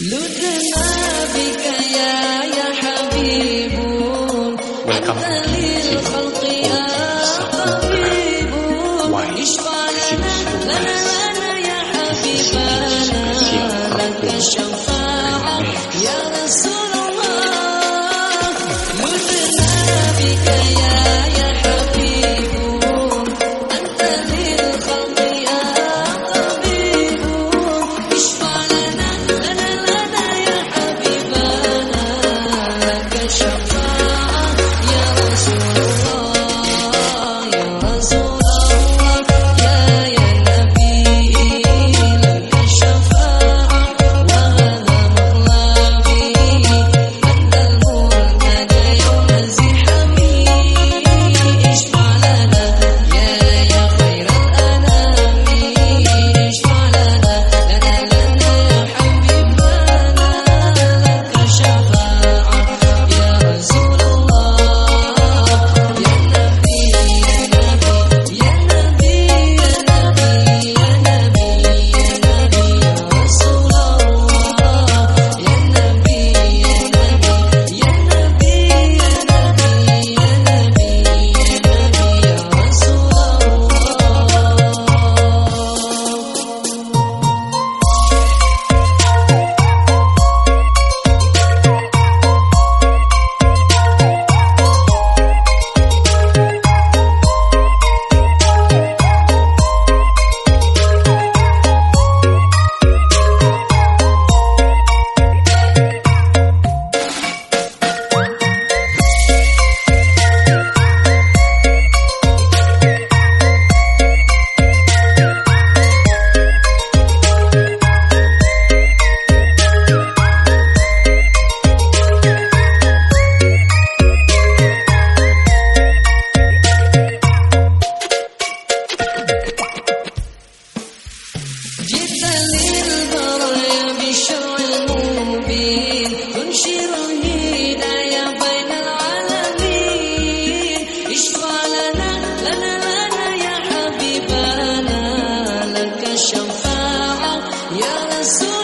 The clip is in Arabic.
لدنا بك يا حبيب. وانت يا طبيب. اشفع لنا so